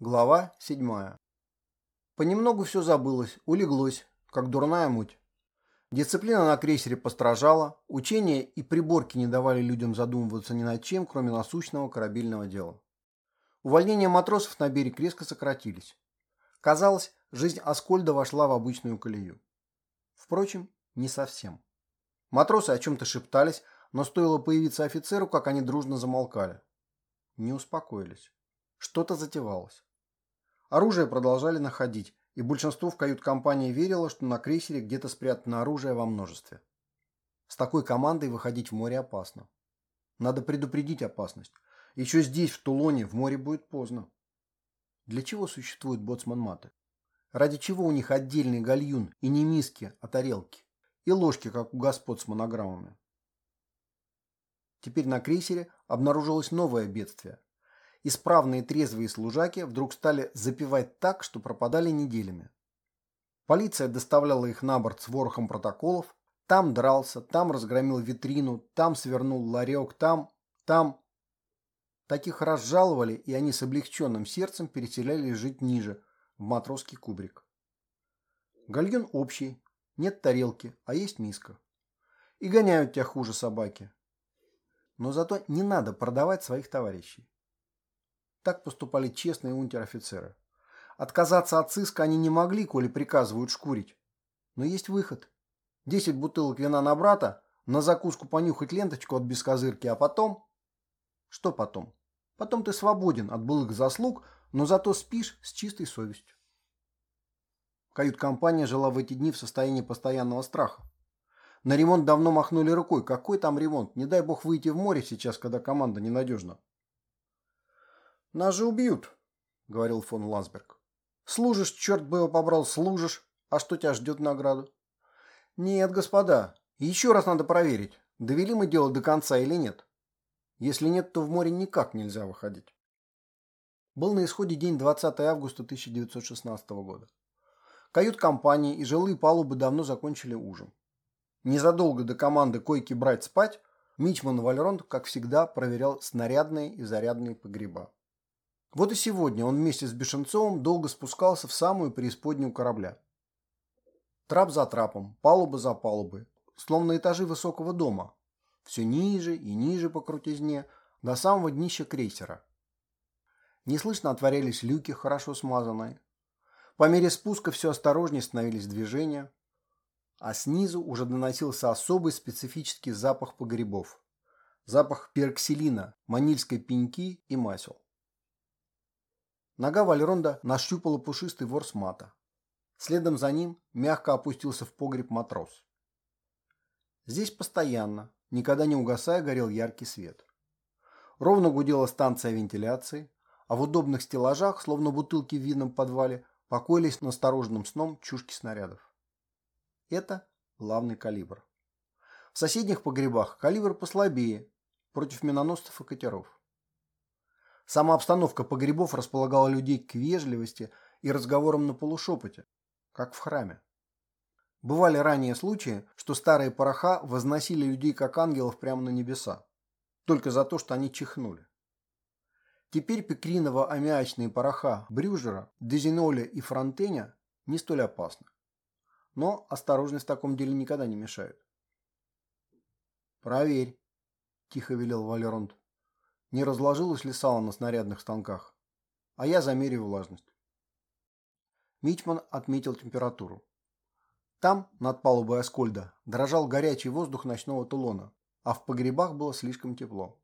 Глава 7. Понемногу все забылось, улеглось, как дурная муть. Дисциплина на крейсере постражала, учения и приборки не давали людям задумываться ни над чем, кроме насущного корабельного дела. Увольнения матросов на берег резко сократились. Казалось, жизнь Аскольда вошла в обычную колею. Впрочем, не совсем. Матросы о чем-то шептались, но стоило появиться офицеру, как они дружно замолкали. Не успокоились. Что-то затевалось. Оружие продолжали находить, и большинство в кают-компании верило, что на крейсере где-то спрятано оружие во множестве. С такой командой выходить в море опасно. Надо предупредить опасность. Еще здесь, в Тулоне, в море будет поздно. Для чего существуют боцман-маты? Ради чего у них отдельный гальюн и не миски, а тарелки? И ложки, как у господ с монограммами. Теперь на крейсере обнаружилось новое бедствие исправные трезвые служаки вдруг стали запивать так, что пропадали неделями. Полиция доставляла их на борт с ворохом протоколов, там дрался, там разгромил витрину, там свернул ларек, там, там. Таких разжаловали, и они с облегченным сердцем переселялись жить ниже, в матросский кубрик. Гальон общий, нет тарелки, а есть миска. И гоняют тебя хуже собаки. Но зато не надо продавать своих товарищей. Так поступали честные унтер-офицеры. Отказаться от сыска они не могли, коли приказывают шкурить. Но есть выход. Десять бутылок вина на брата, на закуску понюхать ленточку от бескозырки, а потом... Что потом? Потом ты свободен от былых заслуг, но зато спишь с чистой совестью. Кают-компания жила в эти дни в состоянии постоянного страха. На ремонт давно махнули рукой. Какой там ремонт? Не дай бог выйти в море сейчас, когда команда ненадежна. «Нас же убьют», — говорил фон Лансберг. «Служишь, черт бы его побрал, служишь. А что тебя ждет награду?» «Нет, господа, еще раз надо проверить, довели мы дело до конца или нет. Если нет, то в море никак нельзя выходить». Был на исходе день 20 августа 1916 года. Кают-компании и жилые палубы давно закончили ужин. Незадолго до команды койки брать спать, Мичман Вальронд, как всегда, проверял снарядные и зарядные погреба. Вот и сегодня он вместе с Бешенцовым долго спускался в самую преисподнюю корабля. Трап за трапом, палуба за палубой, словно этажи высокого дома. Все ниже и ниже по крутизне, до самого днища крейсера. Неслышно отворялись люки, хорошо смазанные. По мере спуска все осторожнее становились движения, а снизу уже доносился особый специфический запах погребов. Запах пероксилина, манильской пеньки и масел. Нога Вальронда нащупала пушистый ворс мата. Следом за ним мягко опустился в погреб матрос. Здесь постоянно, никогда не угасая, горел яркий свет. Ровно гудела станция вентиляции, а в удобных стеллажах, словно бутылки в винном подвале, покоились настороженным сном чушки снарядов. Это главный калибр. В соседних погребах калибр послабее, против миноносцев и катеров. Сама обстановка погребов располагала людей к вежливости и разговорам на полушепоте, как в храме. Бывали ранее случаи, что старые пороха возносили людей как ангелов прямо на небеса, только за то, что они чихнули. Теперь пекриново-аммиачные пороха Брюжера, Дезиноля и Фронтеня не столь опасны. Но осторожность в таком деле никогда не мешает. «Проверь», – тихо велел Валеронт не разложилось ли сало на снарядных станках, а я замерю влажность. Мичман отметил температуру. Там, над палубой Аскольда, дрожал горячий воздух ночного Тулона, а в погребах было слишком тепло.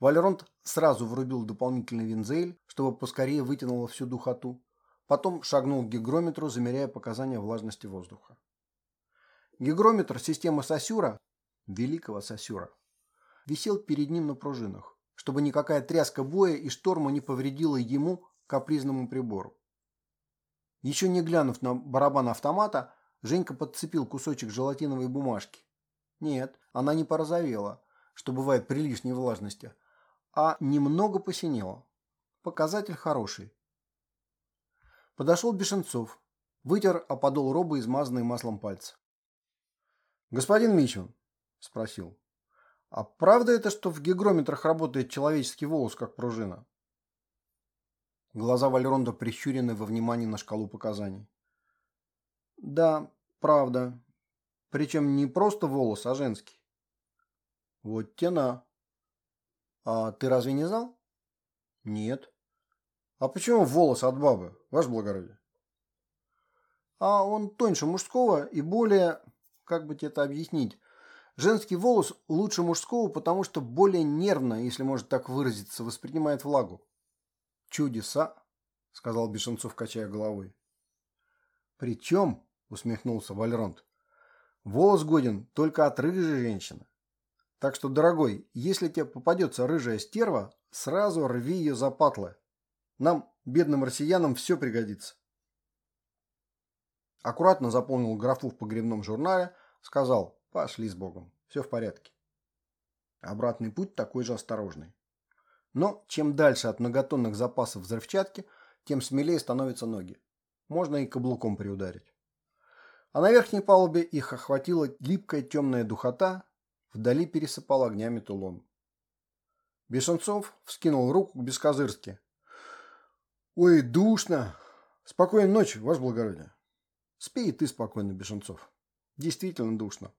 Валеронт сразу врубил дополнительный винзель, чтобы поскорее вытянуло всю духоту, потом шагнул к гигрометру, замеряя показания влажности воздуха. Гигрометр системы Сосюра, великого Сосюра, висел перед ним на пружинах, чтобы никакая тряска боя и шторма не повредила ему, капризному прибору. Еще не глянув на барабан автомата, Женька подцепил кусочек желатиновой бумажки. Нет, она не порозовела, что бывает при лишней влажности, а немного посинела. Показатель хороший. Подошел Бешенцов, вытер о подол робы, измазанный маслом пальцы. «Господин Мичун?» – спросил. А правда это, что в гигрометрах работает человеческий волос, как пружина? Глаза Вальронда прищурены во внимании на шкалу показаний. Да, правда. Причем не просто волос, а женский. Вот тена. А ты разве не знал? Нет. А почему волос от бабы, ваше благородие? А он тоньше мужского и более, как бы тебе это объяснить, женский волос лучше мужского, потому что более нервно, если можно так выразиться, воспринимает влагу. Чудеса, сказал Бешенцов, качая головой. Причем, усмехнулся Вальронт, волос годен только от рыжей женщины. Так что, дорогой, если тебе попадется рыжая стерва, сразу рви ее за патлы. Нам, бедным россиянам, все пригодится. Аккуратно заполнил графу в погребном журнале, сказал «Пошли с Богом, все в порядке». Обратный путь такой же осторожный. Но чем дальше от многотонных запасов взрывчатки, тем смелее становятся ноги. Можно и каблуком приударить. А на верхней палубе их охватила липкая темная духота, вдали пересыпал огнями тулон. Бешенцов вскинул руку к бескозырски. «Ой, душно! Спокойной ночи, ваше благородие!» «Спи и ты спокойно, Бешенцов. Действительно душно».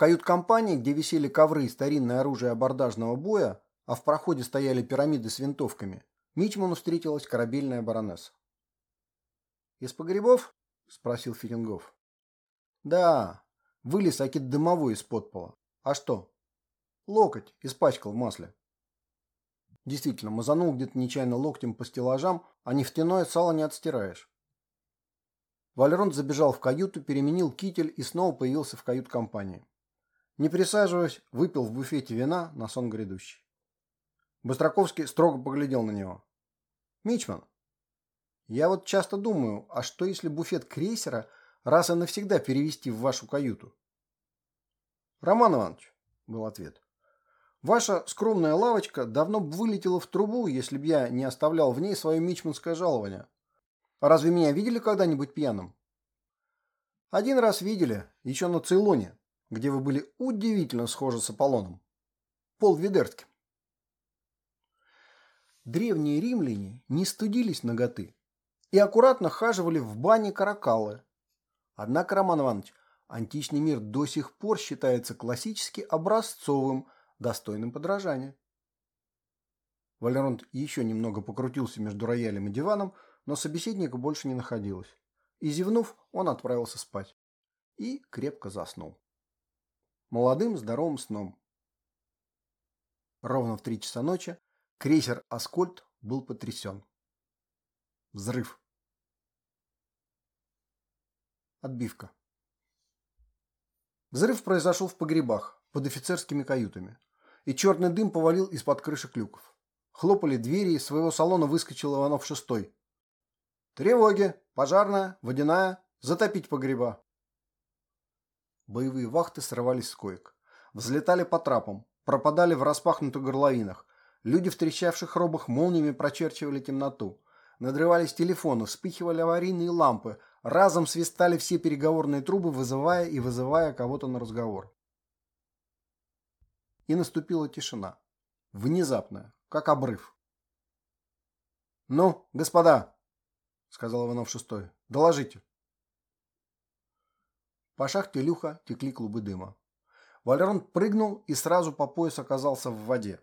Кают-компании, где висели ковры и старинное оружие абордажного боя, а в проходе стояли пирамиды с винтовками, Мичману встретилась корабельная баронесса. «Из погребов?» – спросил Ферингов. «Да, вылез акит дымовой из-под пола. А что?» «Локоть испачкал в масле». Действительно, мазанул где-то нечаянно локтем по стеллажам, а нефтяное сало не отстираешь. Валерон забежал в каюту, переменил китель и снова появился в кают-компании. Не присаживаясь, выпил в буфете вина на сон грядущий. Быстроковский строго поглядел на него. «Мичман, я вот часто думаю, а что если буфет крейсера раз и навсегда перевести в вашу каюту?» «Роман Иванович», — был ответ, — «ваша скромная лавочка давно бы вылетела в трубу, если б я не оставлял в ней свое мичманское жалование. А разве меня видели когда-нибудь пьяным?» «Один раз видели, еще на Цейлоне, где вы были удивительно схожи с Аполлоном. Пол ведертки. Древние римляне не стыдились ноготы и аккуратно хаживали в бане каракалы. Однако, Роман Иванович, античный мир до сих пор считается классически образцовым, достойным подражания. Валеронт еще немного покрутился между роялем и диваном, но собеседника больше не находилось. И зевнув, он отправился спать. И крепко заснул. Молодым здоровым сном. Ровно в три часа ночи Крейсер «Аскольд» был потрясен. Взрыв. Отбивка. Взрыв произошел в погребах, под офицерскими каютами, и черный дым повалил из-под крышек люков. Хлопали двери, из своего салона выскочил Иванов шестой. «Тревоги! Пожарная! Водяная! Затопить погреба!» Боевые вахты срывались с коек. Взлетали по трапам, пропадали в распахнутых горловинах, Люди в трещавших робах молниями прочерчивали темноту. Надрывались телефоны, вспыхивали аварийные лампы, разом свистали все переговорные трубы, вызывая и вызывая кого-то на разговор. И наступила тишина. Внезапная, как обрыв. «Ну, господа!» — сказал Иванов шестой. «Доложите». По шахте Люха текли клубы дыма. Валерон прыгнул и сразу по пояс оказался в воде.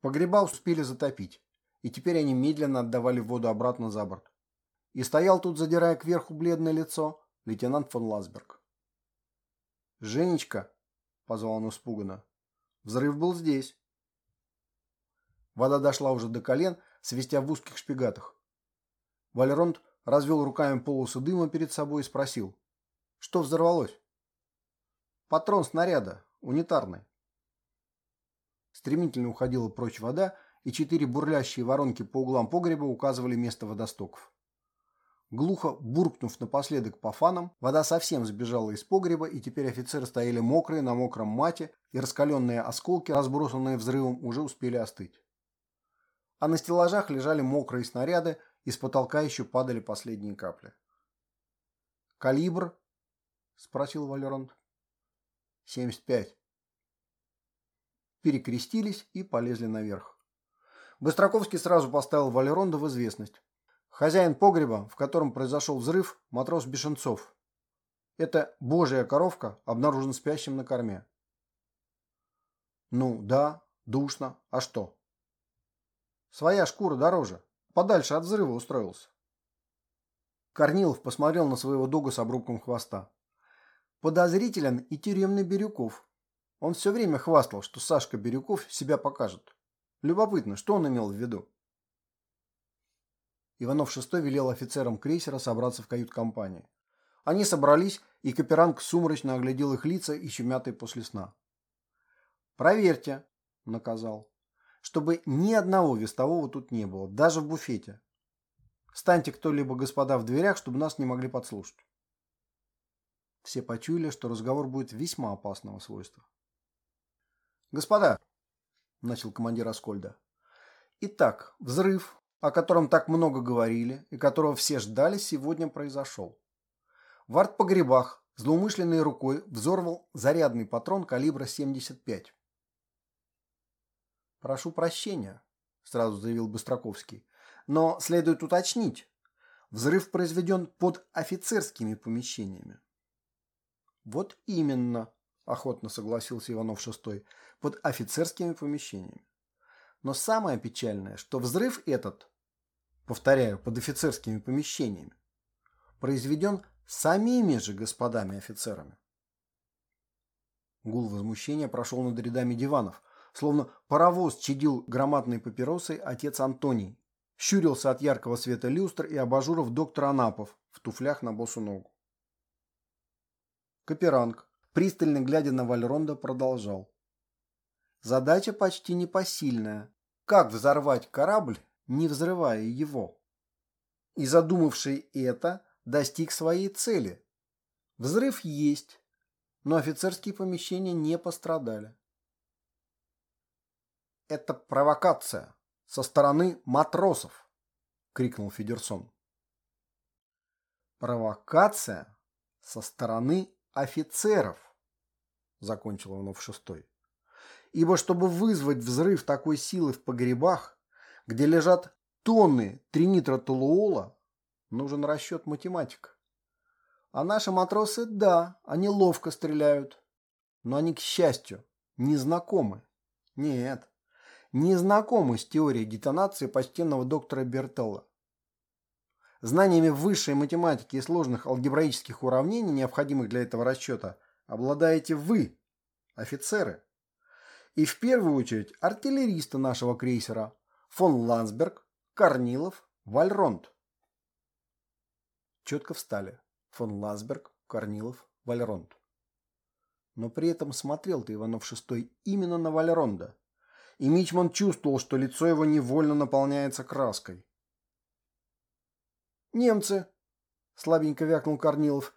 Погреба успели затопить, и теперь они медленно отдавали воду обратно за борт. И стоял тут, задирая кверху бледное лицо, лейтенант фон Ласберг. «Женечка!» — позвал он испуганно. «Взрыв был здесь». Вода дошла уже до колен, свистя в узких шпигатах. Вальронд развел руками полосу дыма перед собой и спросил. «Что взорвалось?» «Патрон снаряда, унитарный». Стремительно уходила прочь вода, и четыре бурлящие воронки по углам погреба указывали место водостоков. Глухо буркнув напоследок по фанам, вода совсем сбежала из погреба, и теперь офицеры стояли мокрые на мокром мате, и раскаленные осколки, разбросанные взрывом, уже успели остыть. А на стеллажах лежали мокрые снаряды, и с потолка еще падали последние капли. «Калибр?» – спросил Валерант. «Семьдесят пять», перекрестились и полезли наверх. Быстроковский сразу поставил Валеронда в известность. Хозяин погреба, в котором произошел взрыв, матрос Бешенцов. Это божья коровка обнаружена спящим на корме. Ну, да, душно. А что? Своя шкура дороже. Подальше от взрыва устроился. Корнилов посмотрел на своего дога с обрубком хвоста. Подозрителен и тюремный Бирюков. Он все время хвастал, что Сашка Бирюков себя покажет. Любопытно, что он имел в виду? Иванов VI велел офицерам крейсера собраться в кают-компании. Они собрались, и Каперанг сумрачно оглядел их лица, еще мятые после сна. «Проверьте», — наказал, — «чтобы ни одного вестового тут не было, даже в буфете. Станьте кто-либо, господа, в дверях, чтобы нас не могли подслушать». Все почуяли, что разговор будет весьма опасного свойства. «Господа», — начал командир Аскольда, — «итак, взрыв, о котором так много говорили и которого все ждали, сегодня произошел. В артпогребах злоумышленной рукой взорвал зарядный патрон калибра 75. «Прошу прощения», — сразу заявил Быстроковский, — «но следует уточнить, взрыв произведен под офицерскими помещениями». «Вот именно», – охотно согласился Иванов-6, – «под офицерскими помещениями. Но самое печальное, что взрыв этот, повторяю, под офицерскими помещениями, произведен самими же господами офицерами». Гул возмущения прошел над рядами диванов, словно паровоз чадил громадной папиросой отец Антоний, щурился от яркого света люстр и абажуров доктор Анапов в туфлях на босу ногу. Каперанг, пристально глядя на Вальронда, продолжал. Задача почти непосильная. Как взорвать корабль, не взрывая его? И задумавший это, достиг своей цели. Взрыв есть, но офицерские помещения не пострадали. «Это провокация со стороны матросов!» — крикнул Федерсон. «Провокация со стороны офицеров, закончил Иванов шестой. Ибо чтобы вызвать взрыв такой силы в погребах, где лежат тонны тринитротолуола, нужен расчет математика. А наши матросы, да, они ловко стреляют, но они, к счастью, не знакомы. Нет, не знакомы с теорией детонации почтенного доктора Бертелла. Знаниями высшей математики и сложных алгебраических уравнений, необходимых для этого расчета, обладаете вы, офицеры. И в первую очередь артиллеристы нашего крейсера фон Ландсберг, Корнилов, Вальронд. Четко встали. Фон Ландсберг, Корнилов, Вальронд. Но при этом смотрел-то Иванов VI именно на Вальронда. И Мичман чувствовал, что лицо его невольно наполняется краской. «Немцы!» – слабенько вякнул Корнилов.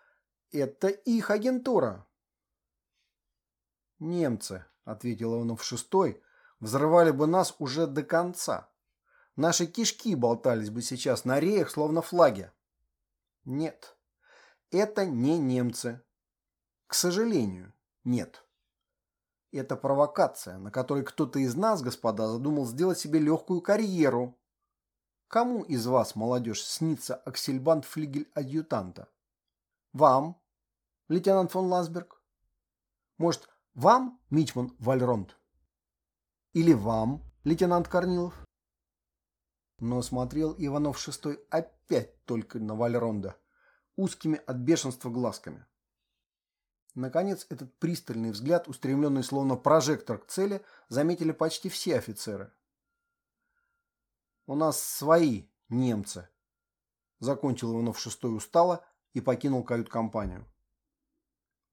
«Это их агентура!» «Немцы!» – ответил Иванов шестой. «Взрывали бы нас уже до конца. Наши кишки болтались бы сейчас на реях, словно флаги». «Нет, это не немцы. К сожалению, нет». Это провокация, на которой кто-то из нас, господа, задумал сделать себе легкую карьеру, Кому из вас, молодежь, снится аксельбант флигель адъютанта? Вам, лейтенант фон Ласберг? Может, вам, Мичман Вальронд? Или вам, лейтенант Корнилов? Но смотрел Иванов шестой опять только на Вальронда, узкими от бешенства глазками. Наконец, этот пристальный взгляд, устремленный словно прожектор к цели, заметили почти все офицеры. У нас свои немцы. Закончил Иванов шестой устало и покинул кают-компанию.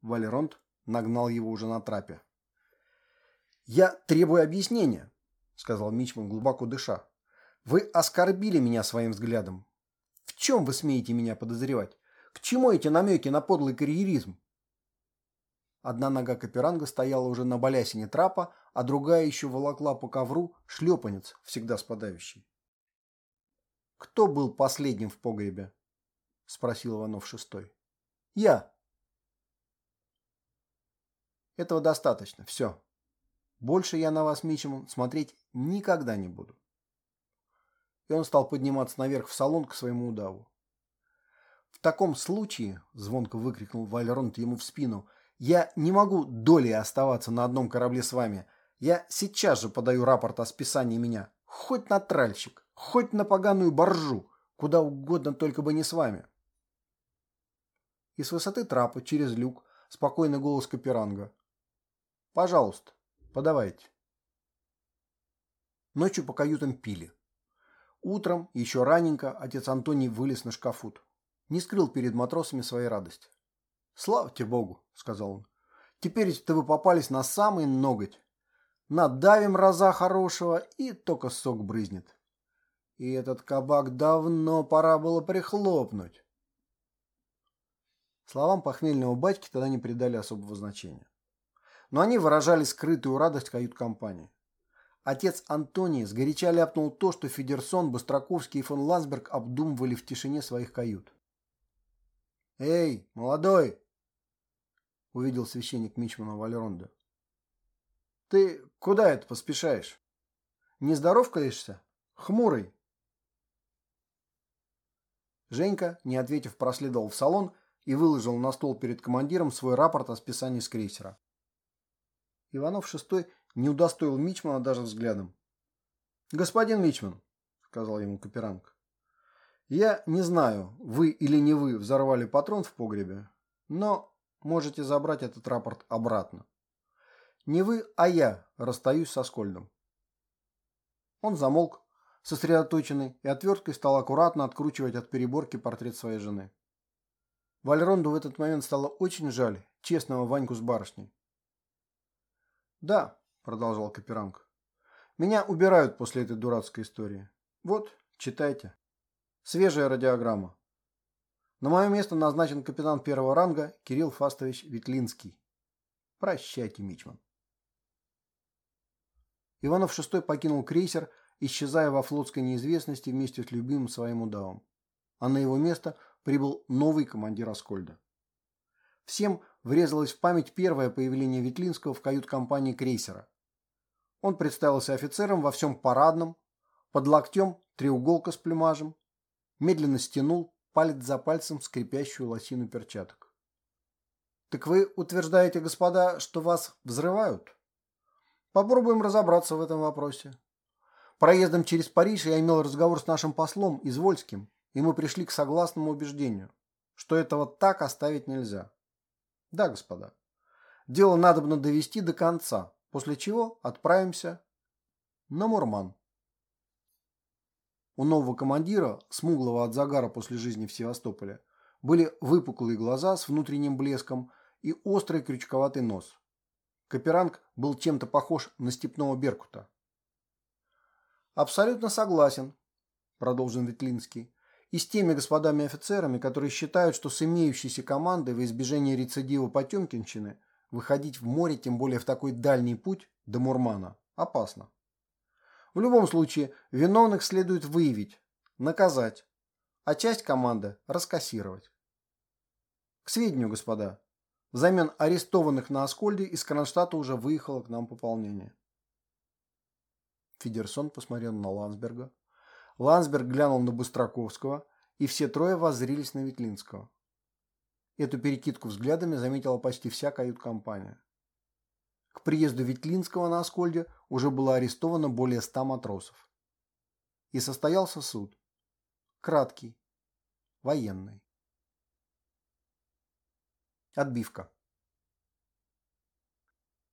Валеронт нагнал его уже на трапе. «Я требую объяснения», — сказал Мичман, глубоко дыша. «Вы оскорбили меня своим взглядом. В чем вы смеете меня подозревать? К чему эти намеки на подлый карьеризм?» Одна нога Каперанга стояла уже на балясине трапа, а другая еще волокла по ковру шлепанец, всегда спадающий. «Кто был последним в погребе?» – спросил Иванов шестой. «Я». «Этого достаточно. Все. Больше я на вас, Мичеман, смотреть никогда не буду. и он стал подниматься наверх в салон к своему удаву. «В таком случае», — звонко выкрикнул Вальронт ему в спину, — «я не могу долей оставаться на одном корабле с вами. Я сейчас же подаю рапорт о списании меня. Хоть на тральщик, хоть на поганую боржу, куда угодно, только бы не с вами». И с высоты трапа через люк спокойный голос Каперанга. «Пожалуйста, подавайте». Ночью по каютам пили. Утром, еще раненько, отец Антоний вылез на шкафут. Не скрыл перед матросами своей радости. «Славьте Богу!» — сказал он. «Теперь-то вы попались на самый ноготь. Надавим раза хорошего, и только сок брызнет. И этот кабак давно пора было прихлопнуть». Словам похмельного батьки тогда не придали особого значения. Но они выражали скрытую радость кают-компании. Отец Антоний сгоряча ляпнул то, что Федерсон, Быстроковский и фон Лансберг обдумывали в тишине своих кают. «Эй, молодой!» — увидел священник Мичмана Валеронда. «Ты куда это поспешаешь? Не здоровкаешься? Хмурый!» Женька, не ответив, проследовал в салон и выложил на стол перед командиром свой рапорт о списании с крейсера. Иванов шестой не удостоил Мичмана даже взглядом. «Господин Мичман», — сказал ему Каперанг, — «я не знаю, вы или не вы взорвали патрон в погребе, но можете забрать этот рапорт обратно. Не вы, а я расстаюсь со Скольдом». Он замолк, сосредоточенный, и отверткой стал аккуратно откручивать от переборки портрет своей жены. Вальронду в этот момент стало очень жаль честного Ваньку с барышней. «Да», — продолжал Каперанг, — «меня убирают после этой дурацкой истории. Вот, читайте. Свежая радиограмма. На мое место назначен капитан первого ранга Кирилл Фастович Ветлинский. Прощайте, Мичман». Иванов VI покинул крейсер, исчезая во флотской неизвестности вместе с любимым своим удавом. А на его место прибыл новый командир Аскольда. Всем врезалось в память первое появление Ветлинского в кают-компании крейсера. Он представился офицером во всем парадном, под локтем треуголка с плюмажем, медленно стянул палец за пальцем скрипящую лосину перчаток. «Так вы утверждаете, господа, что вас взрывают?» «Попробуем разобраться в этом вопросе. Проездом через Париж я имел разговор с нашим послом Извольским, и мы пришли к согласному убеждению, что этого так оставить нельзя. Да, господа. Дело надобно довести до конца, после чего отправимся на Мурман. У нового командира, смуглого от загара после жизни в Севастополе, были выпуклые глаза с внутренним блеском и острый крючковатый нос. Каперанг был чем-то похож на степного беркута. «Абсолютно согласен», – продолжил Ветлинский и с теми господами офицерами, которые считают, что с имеющейся командой в избежание рецидива Потемкинщины выходить в море, тем более в такой дальний путь до Мурмана, опасно. В любом случае, виновных следует выявить, наказать, а часть команды раскассировать. К сведению, господа, взамен арестованных на Аскольде из Кронштадта уже выехало к нам пополнение. Федерсон посмотрел на Лансберга, Лансберг глянул на Быстроковского, и все трое воззрились на Ветлинского. Эту перекидку взглядами заметила почти вся кают-компания. К приезду Ветлинского на Аскольде уже было арестовано более ста матросов. И состоялся суд. Краткий. Военный. Отбивка.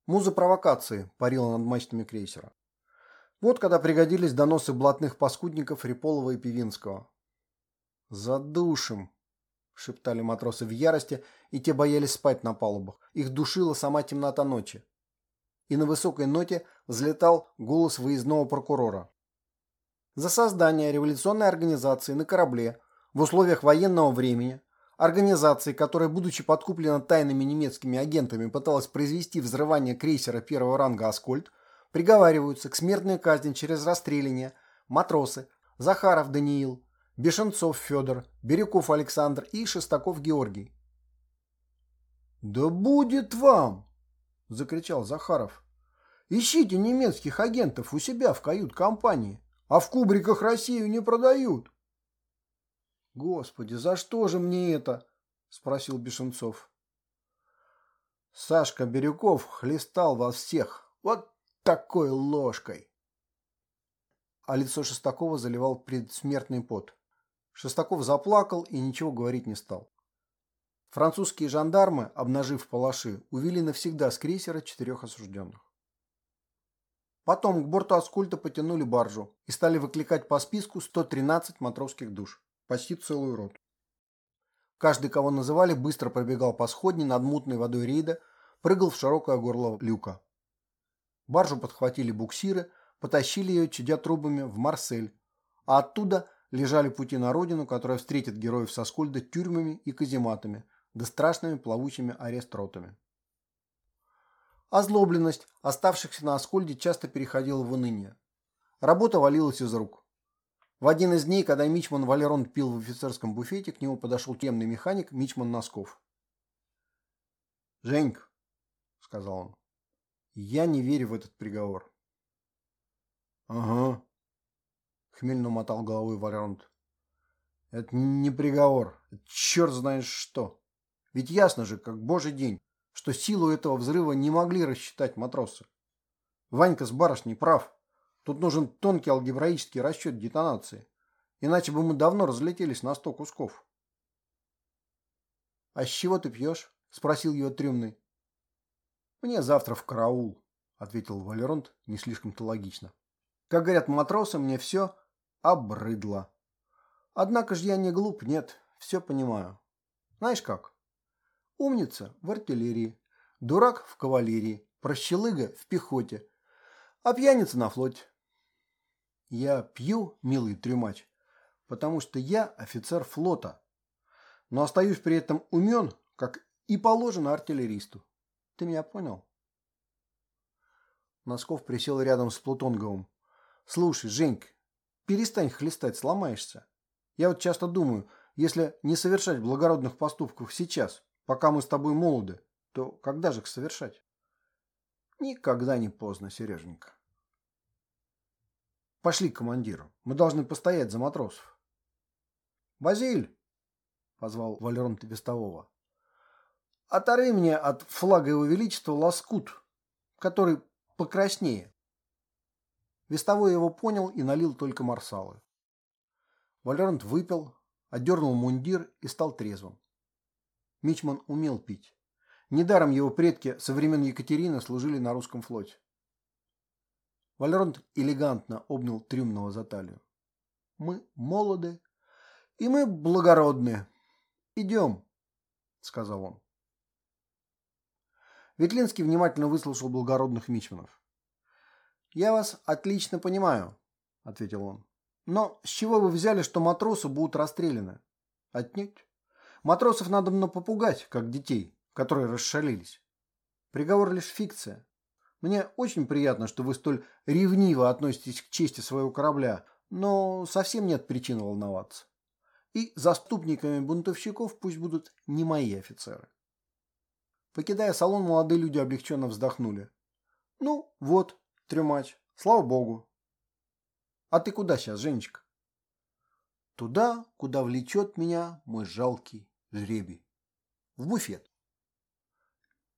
Муза провокации парила над мачтами крейсера. Вот когда пригодились доносы блатных паскудников Риполова и Пивинского. «Задушим!» – шептали матросы в ярости, и те боялись спать на палубах. Их душила сама темнота ночи. И на высокой ноте взлетал голос выездного прокурора. За создание революционной организации на корабле в условиях военного времени, организации, которая, будучи подкуплена тайными немецкими агентами, пыталась произвести взрывание крейсера первого ранга «Аскольд», приговариваются к смертной казни через расстреляние матросы Захаров Даниил, Бешенцов Федор, Бирюков Александр и Шестаков Георгий. «Да будет вам!» – закричал Захаров. «Ищите немецких агентов у себя в кают-компании, А в кубриках Россию не продают. Господи, за что же мне это? Спросил Бешенцов. Сашка Бирюков хлестал вас всех. Вот такой ложкой. А лицо Шестакова заливал предсмертный пот. Шестаков заплакал и ничего говорить не стал. Французские жандармы, обнажив палаши, увели навсегда с крейсера четырех осужденных. Потом к борту Аскульта потянули баржу и стали выкликать по списку 113 матросских душ, почти целую роту. Каждый, кого называли, быстро пробегал по сходне над мутной водой рейда, прыгал в широкое горло люка. Баржу подхватили буксиры, потащили ее, чадя трубами, в Марсель, а оттуда лежали пути на родину, которая встретит героев со Скольда тюрьмами и казематами, да страшными плавучими арест-ротами. Озлобленность оставшихся на Аскольде часто переходила в уныние. Работа валилась из рук. В один из дней, когда Мичман Валерон пил в офицерском буфете, к нему подошел темный механик Мичман Носков. «Женька», — сказал он, — «я не верю в этот приговор». «Ага», — хмельно мотал головой Валеронт. «Это не приговор, это черт знает что». Ведь ясно же, как божий день, что силу этого взрыва не могли рассчитать матросы. Ванька с барышней прав. Тут нужен тонкий алгебраический расчет детонации. Иначе бы мы давно разлетелись на сто кусков. «А с чего ты пьешь?» – спросил его трюмный. «Мне завтра в караул», – ответил Валеронт не слишком-то логично. «Как говорят матросы, мне все обрыдло. Однако же я не глуп, нет, все понимаю. Знаешь как? Умница в артиллерии, дурак в кавалерии, прощелыга в пехоте, а пьяница на флоте. Я пью, милый трюмач, потому что я офицер флота, но остаюсь при этом умен, как и положено артиллеристу. Ты меня понял? Носков присел рядом с Плутонговым. Слушай, Женька, перестань хлестать, сломаешься. Я вот часто думаю, если не совершать благородных поступков сейчас, Пока мы с тобой молоды, то когда же их совершать? Никогда не поздно, Сереженька. Пошли к командиру. Мы должны постоять за матросов. Базиль, позвал Валерон Вестового. Оторви мне от флага его величества лоскут, который покраснее. Вестовой его понял и налил только марсалы. Валерант выпил, одернул мундир и стал трезвым. Мичман умел пить. Недаром его предки со времен Екатерины служили на русском флоте. Валеронт элегантно обнял Трюмного за талию. «Мы молоды, и мы благородны. Идем», — сказал он. Ветлинский внимательно выслушал благородных мичманов. «Я вас отлично понимаю», — ответил он. «Но с чего вы взяли, что матросы будут расстреляны?» «Отнюдь. Матросов надо мно попугать, как детей, которые расшалились. Приговор лишь фикция. Мне очень приятно, что вы столь ревниво относитесь к чести своего корабля, но совсем нет причин волноваться. И заступниками бунтовщиков пусть будут не мои офицеры. Покидая салон, молодые люди облегченно вздохнули. Ну, вот, трюмач, слава богу. А ты куда сейчас, Женечка? Туда, куда влечет меня мой жалкий жребий. В буфет.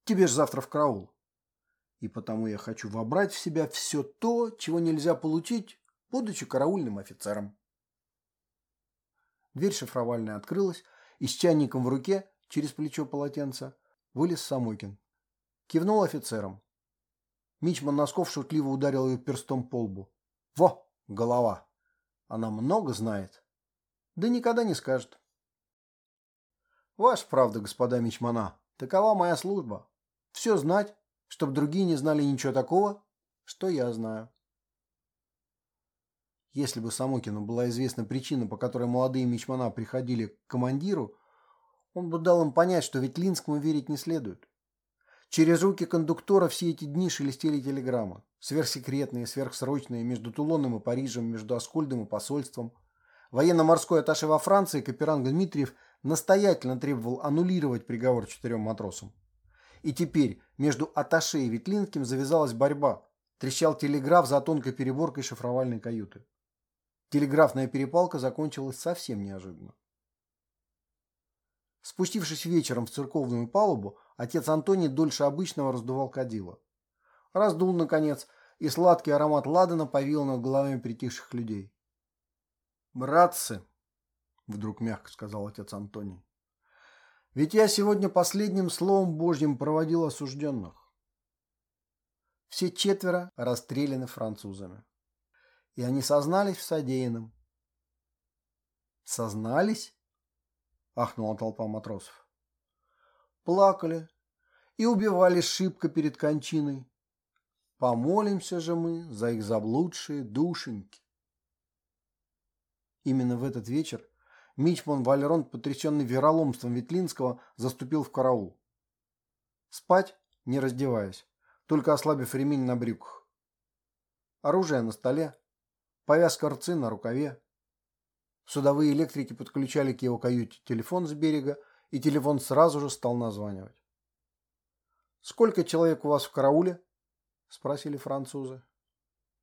Тебе ж завтра в караул. И потому я хочу вобрать в себя все то, чего нельзя получить, будучи караульным офицером. Дверь шифровальная открылась, и с чайником в руке, через плечо полотенца, вылез Самойкин. Кивнул офицером. Мичман Носков шутливо ударил ее перстом по лбу. «Во, голова! Она много знает, да никогда не скажет». Ваша правда, господа мичмана, такова моя служба. Все знать, чтобы другие не знали ничего такого, что я знаю. Если бы Самокину была известна причина, по которой молодые мичмана приходили к командиру, он бы дал им понять, что ведь Линскому верить не следует. Через руки кондуктора все эти дни шелестели телеграммы. Сверхсекретные, сверхсрочные, между Тулоном и Парижем, между Аскольдом и посольством. Военно-морской атташе во Франции Каперанг Дмитриев настоятельно требовал аннулировать приговор четырем матросам. И теперь между Аташе и Ветлинским завязалась борьба. Трещал телеграф за тонкой переборкой шифровальной каюты. Телеграфная перепалка закончилась совсем неожиданно. Спустившись вечером в церковную палубу, отец Антоний дольше обычного раздувал кадила. Раздул, наконец, и сладкий аромат ладана повил над головами притихших людей. «Братцы!» — вдруг мягко сказал отец Антоний. «Ведь я сегодня последним словом Божьим проводил осужденных. Все четверо расстреляны французами. И они сознались в содеянном». «Сознались?» — ахнула толпа матросов. «Плакали и убивали шибко перед кончиной. Помолимся же мы за их заблудшие душеньки». Именно в этот вечер Мичман Валерон, потрясенный вероломством Ветлинского, заступил в караул. Спать, не раздеваясь, только ослабив ремень на брюках. Оружие на столе, повязка рцы на рукаве, Судовые электрики подключали к его каюте телефон с берега, и телефон сразу же стал названивать. «Сколько человек у вас в карауле?» – спросили французы.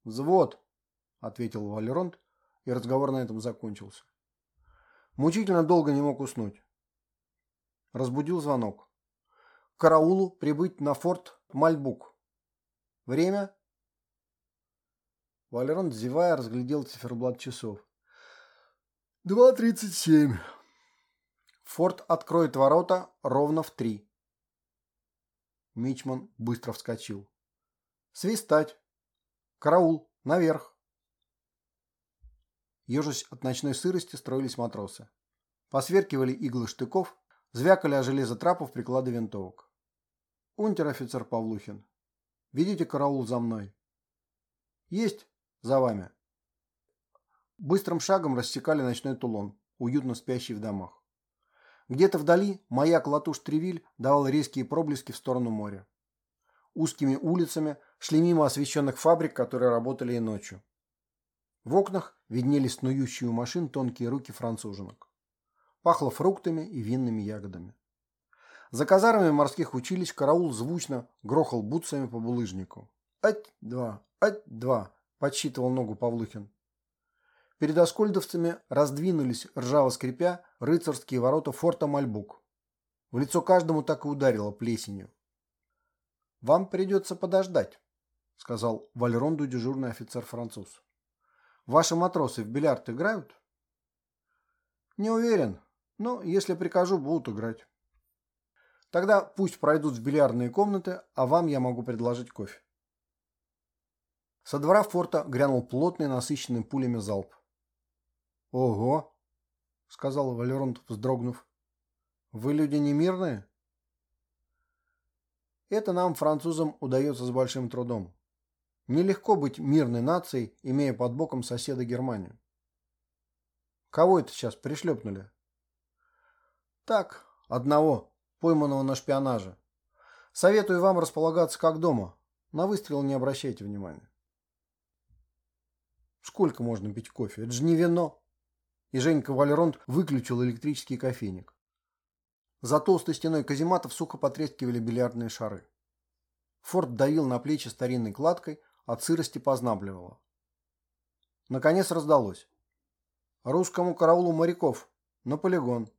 «Взвод», – ответил Валеронт, и разговор на этом закончился. Мучительно долго не мог уснуть. Разбудил звонок. К караулу прибыть на форт Мальбук. Время? Валерон, зевая, разглядел циферблат часов. Два тридцать семь. Форт откроет ворота ровно в три. Мичман быстро вскочил. Свистать. Караул. Наверх. Ежась от ночной сырости строились матросы. Посверкивали иглы штыков, звякали о железо трапов приклады винтовок. Унтер-офицер Павлухин. Ведите караул за мной. Есть за вами. Быстрым шагом рассекали ночной Тулон, уютно спящий в домах. Где-то вдали маяк Латуш-Тревиль давал резкие проблески в сторону моря. Узкими улицами шли мимо освещенных фабрик, которые работали и ночью. В окнах виднелись снующие у машин тонкие руки француженок. Пахло фруктами и винными ягодами. За казармами морских училищ караул звучно грохал бутсами по булыжнику. «Ать-два! Ать-два!» – подсчитывал ногу Павлухин. Перед оскольдовцами раздвинулись, ржаво скрипя, рыцарские ворота форта Мальбук. В лицо каждому так и ударило плесенью. «Вам придется подождать», — сказал Вальронду дежурный офицер-француз. «Ваши матросы в бильярд играют?» «Не уверен, но если прикажу, будут играть». «Тогда пусть пройдут в бильярдные комнаты, а вам я могу предложить кофе». Со двора форта грянул плотный, насыщенный пулями залп. «Ого!» — сказал Валеронт, вздрогнув. «Вы люди не мирные?» Это нам, французам, удается с большим трудом. Нелегко быть мирной нацией, имея под боком соседа Германию. Кого это сейчас пришлепнули? Так, одного, пойманного на шпионаже. Советую вам располагаться как дома. На выстрел не обращайте внимания. Сколько можно пить кофе? Это же не вино и Женька Валеронт выключил электрический кофейник. За толстой стеной казематов сухо потрескивали бильярдные шары. Форд давил на плечи старинной кладкой, от сырости познабливало. Наконец раздалось. «Русскому караулу моряков! На полигон!»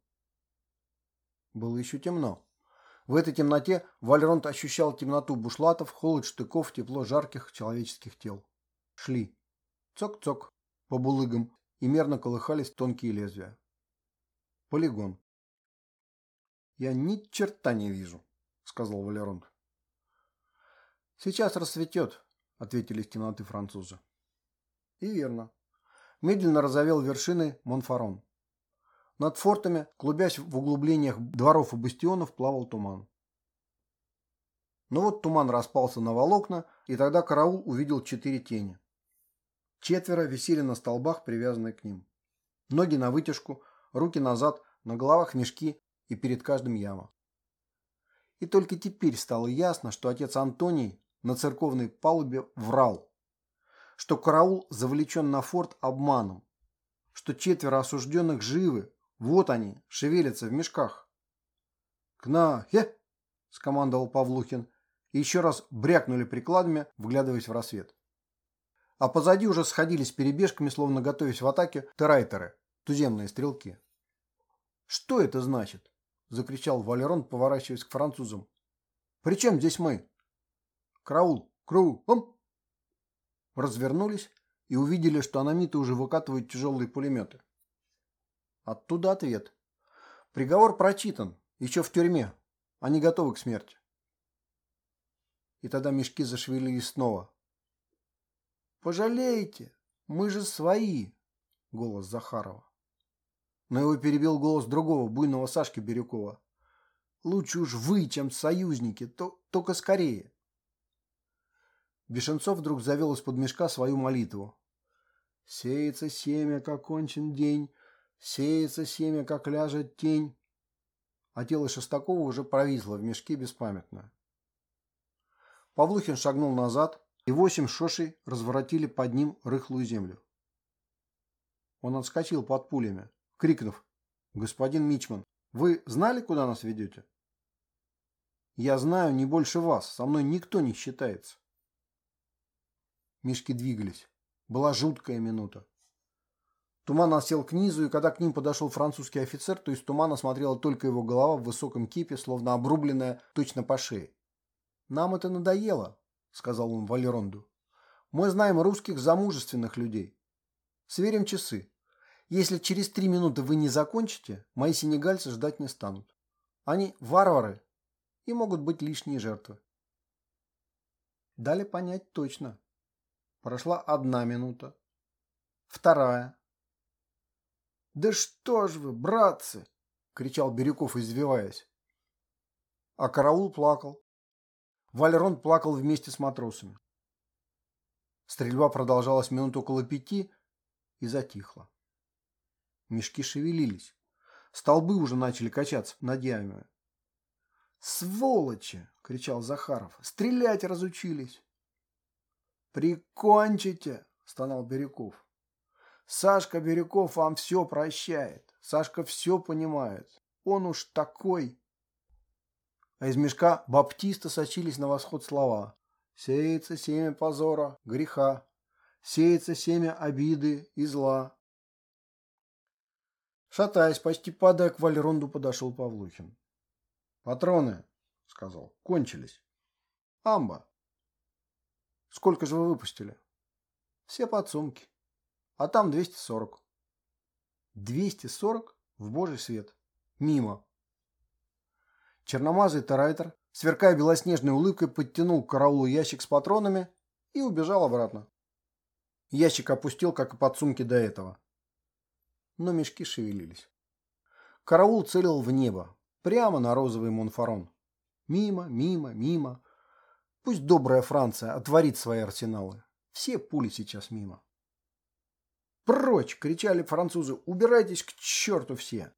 Было еще темно. В этой темноте Вальронт ощущал темноту бушлатов, холод штыков, тепло жарких человеческих тел. Шли. Цок-цок по булыгам, и мерно колыхались тонкие лезвия. Полигон. «Я ни черта не вижу», — сказал Валеронт. «Сейчас рассветет», — ответили из темноты французы. И верно. Медленно разовел вершины Монфарон. Над фортами, клубясь в углублениях дворов и бастионов, плавал туман. Но вот туман распался на волокна, и тогда караул увидел четыре тени. Четверо висели на столбах, привязанные к ним. Ноги на вытяжку, руки назад, на головах мешки и перед каждым яма. И только теперь стало ясно, что отец Антоний на церковной палубе врал, что караул завлечен на форт обманом, что четверо осужденных живы, вот они, шевелятся в мешках. «Кна-хе!» – скомандовал Павлухин, и еще раз брякнули прикладами, вглядываясь в рассвет. А позади уже сходились перебежками, словно готовясь в атаке, терайтеры, туземные стрелки. «Что это значит?» – закричал Валерон, поворачиваясь к французам. «При чем здесь мы?» «Краул! Круум!» Развернулись и увидели, что аномиты уже выкатывают тяжелые пулеметы. Оттуда ответ. Приговор прочитан, еще в тюрьме. Они готовы к смерти. И тогда мешки зашевелились снова. «Пожалейте, мы же свои!» — голос Захарова. Но его перебил голос другого, буйного Сашки Бирюкова. «Лучше уж вы, чем союзники, то, только скорее!» Бешенцов вдруг завел из-под мешка свою молитву. «Сеется семя, как кончен день, сеется семя, как ляжет тень». А тело Шестакова уже провисло в мешке беспамятно. Павлухин шагнул назад, и восемь шошей разворотили под ним рыхлую землю. Он отскочил под пулями, крикнув «Господин Мичман, вы знали, куда нас ведете?» «Я знаю не больше вас, со мной никто не считается». Мишки двигались. Была жуткая минута. Туман осел к низу, и когда к ним подошел французский офицер, то из тумана смотрела только его голова в высоком кипе, словно обрубленная точно по шее. «Нам это надоело», — сказал он Валеронду. «Мы знаем русских замужественных людей. Сверим часы. Если через три минуты вы не закончите, мои сенегальцы ждать не станут. Они варвары и могут быть лишние жертвы». Дали понять точно. Прошла одна минута. Вторая. «Да что ж вы, братцы!» — кричал Бирюков, извиваясь. А караул плакал. Валерон плакал вместе с матросами. Стрельба продолжалась минут около пяти и затихла. Мешки шевелились. Столбы уже начали качаться над ямами. «Сволочи!» — кричал Захаров. «Стрелять разучились!» «Прикончите!» — стонал Бирюков. «Сашка Бирюков вам все прощает. Сашка все понимает. Он уж такой...» А из мешка баптиста сочились на восход слова. «Сеется семя позора, греха, сеется семя обиды и зла». Шатаясь, почти падая к Вальронду, подошел Павлухин. «Патроны», — сказал, — «кончились». «Амба». Сколько же вы выпустили? Все подсумки. А там 240. 240 в божий свет. Мимо. Черномазый Тарайтер, сверкая белоснежной улыбкой, подтянул к караулу ящик с патронами и убежал обратно. Ящик опустил, как и подсумки до этого. Но мешки шевелились. Караул целил в небо, прямо на розовый Монфарон. Мимо, мимо, мимо. Пусть добрая Франция отворит свои арсеналы. Все пули сейчас мимо. «Прочь!» – кричали французы. «Убирайтесь к черту все!»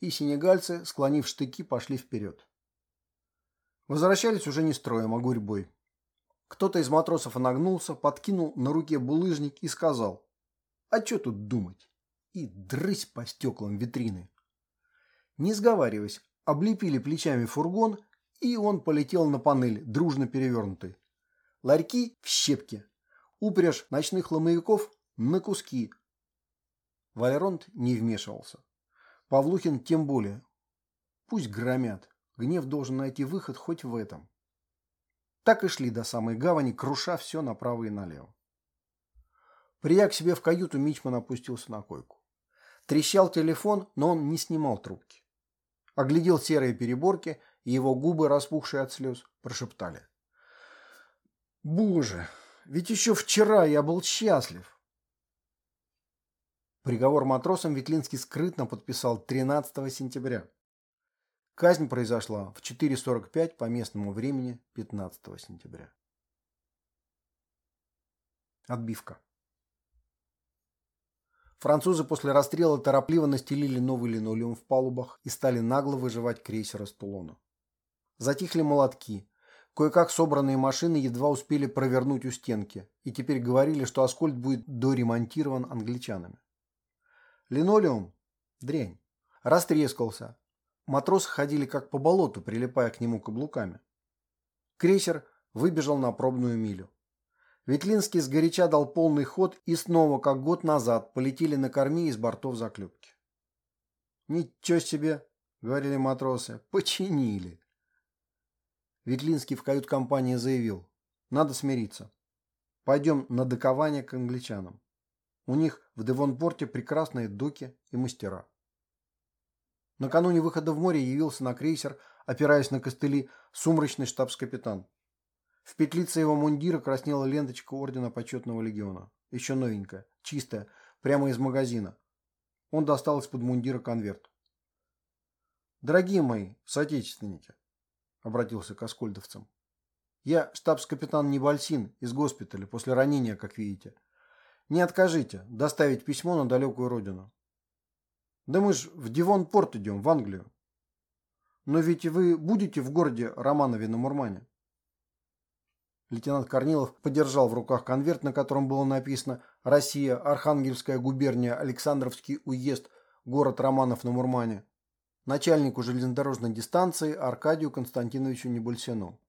И сенегальцы, склонив штыки, пошли вперед. Возвращались уже не строем, а гурьбой. Кто-то из матросов нагнулся, подкинул на руке булыжник и сказал «А что тут думать?» И дрысь по стеклам витрины. Не сговариваясь, облепили плечами фургон и он полетел на панель, дружно перевернутый. Ларьки в щепки. Упряжь ночных ломовиков на куски. Валеронт не вмешивался. Павлухин тем более. Пусть громят. Гнев должен найти выход хоть в этом. Так и шли до самой гавани, круша все направо и налево. Придя к себе в каюту, Мичман опустился на койку. Трещал телефон, но он не снимал трубки. Оглядел серые переборки и его губы, распухшие от слез, прошептали. «Боже, ведь еще вчера я был счастлив!» Приговор матросам Ветлинский скрытно подписал 13 сентября. Казнь произошла в 4.45 по местному времени 15 сентября. Отбивка. Французы после расстрела торопливо настелили новый линолеум в палубах и стали нагло выживать крейсера с Тулона. Затихли молотки. Кое-как собранные машины едва успели провернуть у стенки, и теперь говорили, что Аскольд будет доремонтирован англичанами. Линолеум – дрянь. Растрескался. Матросы ходили как по болоту, прилипая к нему каблуками. Крейсер выбежал на пробную милю. Ветлинский сгоряча дал полный ход и снова, как год назад, полетели на корме из бортов заклепки. «Ничего себе!» — говорили матросы. «Починили!» Ветлинский в кают-компании заявил. «Надо смириться. Пойдем на докование к англичанам. У них в Девонпорте прекрасные доки и мастера». Накануне выхода в море явился на крейсер, опираясь на костыли, сумрачный штабс-капитан. В петлице его мундира краснела ленточка ордена почетного легиона. Еще новенькая, чистая, прямо из магазина. Он достал из-под мундира конверт. «Дорогие мои соотечественники», — обратился к оскольдовцам, — «я штабс-капитан Небольсин из госпиталя после ранения, как видите. Не откажите доставить письмо на далекую родину. Да мы ж в Дивон-порт идем, в Англию. Но ведь вы будете в городе Романове на Мурмане?» Лейтенант Корнилов подержал в руках конверт, на котором было написано «Россия, Архангельская губерния, Александровский уезд, город Романов на Мурмане» начальнику железнодорожной дистанции Аркадию Константиновичу Небольсину.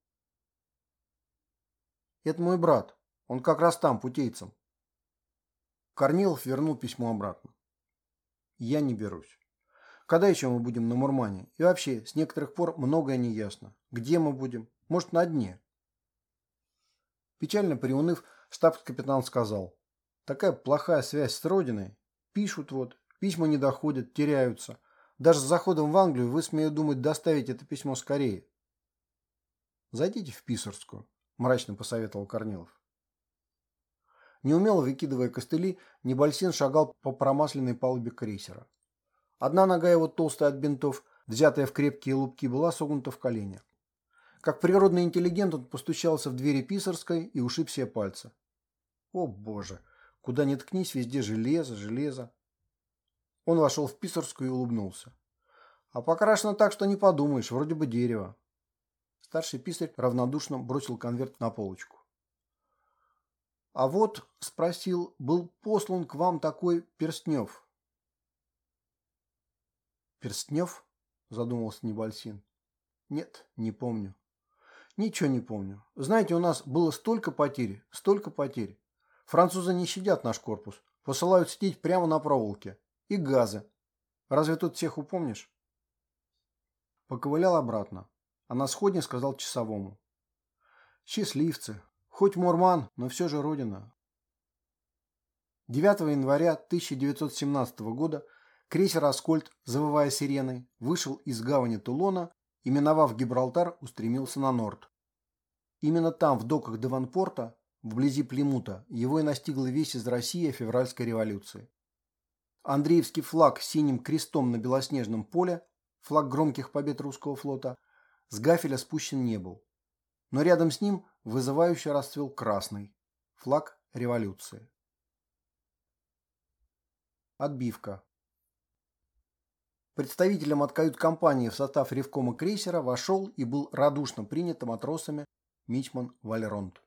«Это мой брат. Он как раз там, путейцем». Корнилов вернул письмо обратно. «Я не берусь. Когда еще мы будем на Мурмане? И вообще, с некоторых пор многое не ясно. Где мы будем? Может, на дне?» Печально приуныв, штабс-капитан сказал. «Такая плохая связь с Родиной. Пишут вот, письма не доходят, теряются. Даже с заходом в Англию вы, смею думать, доставить это письмо скорее». «Зайдите в Писарскую», – мрачно посоветовал Корнилов. Неумело выкидывая костыли, Небольсин шагал по промасленной палубе крейсера. Одна нога его толстая от бинтов, взятая в крепкие лупки, была согнута в коленях. Как природный интеллигент он постучался в двери писарской и ушиб себе пальцы. О боже, куда ни ткнись, везде железо, железо. Он вошел в писарскую и улыбнулся. А покрашено так, что не подумаешь, вроде бы дерево. Старший писарь равнодушно бросил конверт на полочку. «А вот, — спросил, — был послан к вам такой Перстнев». «Перстнев?» — задумался Небольсин. «Нет, не помню». Ничего не помню. Знаете, у нас было столько потерь, столько потерь. Французы не щадят наш корпус. Посылают сидеть прямо на проволоке. И газы. Разве тут всех упомнишь? Поковылял обратно. А на сходне сказал часовому. Счастливцы. Хоть Мурман, но все же родина. 9 января 1917 года крейсер «Аскольд», завывая сиреной, вышел из гавани Тулона и, миновав Гибралтар, устремился на норд. Именно там, в доках Деванпорта, вблизи Плимута, его и настигла весь из России февральской революции. Андреевский флаг с синим крестом на белоснежном поле, флаг громких побед русского флота, с гафеля спущен не был. Но рядом с ним вызывающе расцвел красный, флаг революции. Отбивка. Представителем от кают-компании в состав ревкома крейсера вошел и был радушно принят матросами Мичман Валеронт.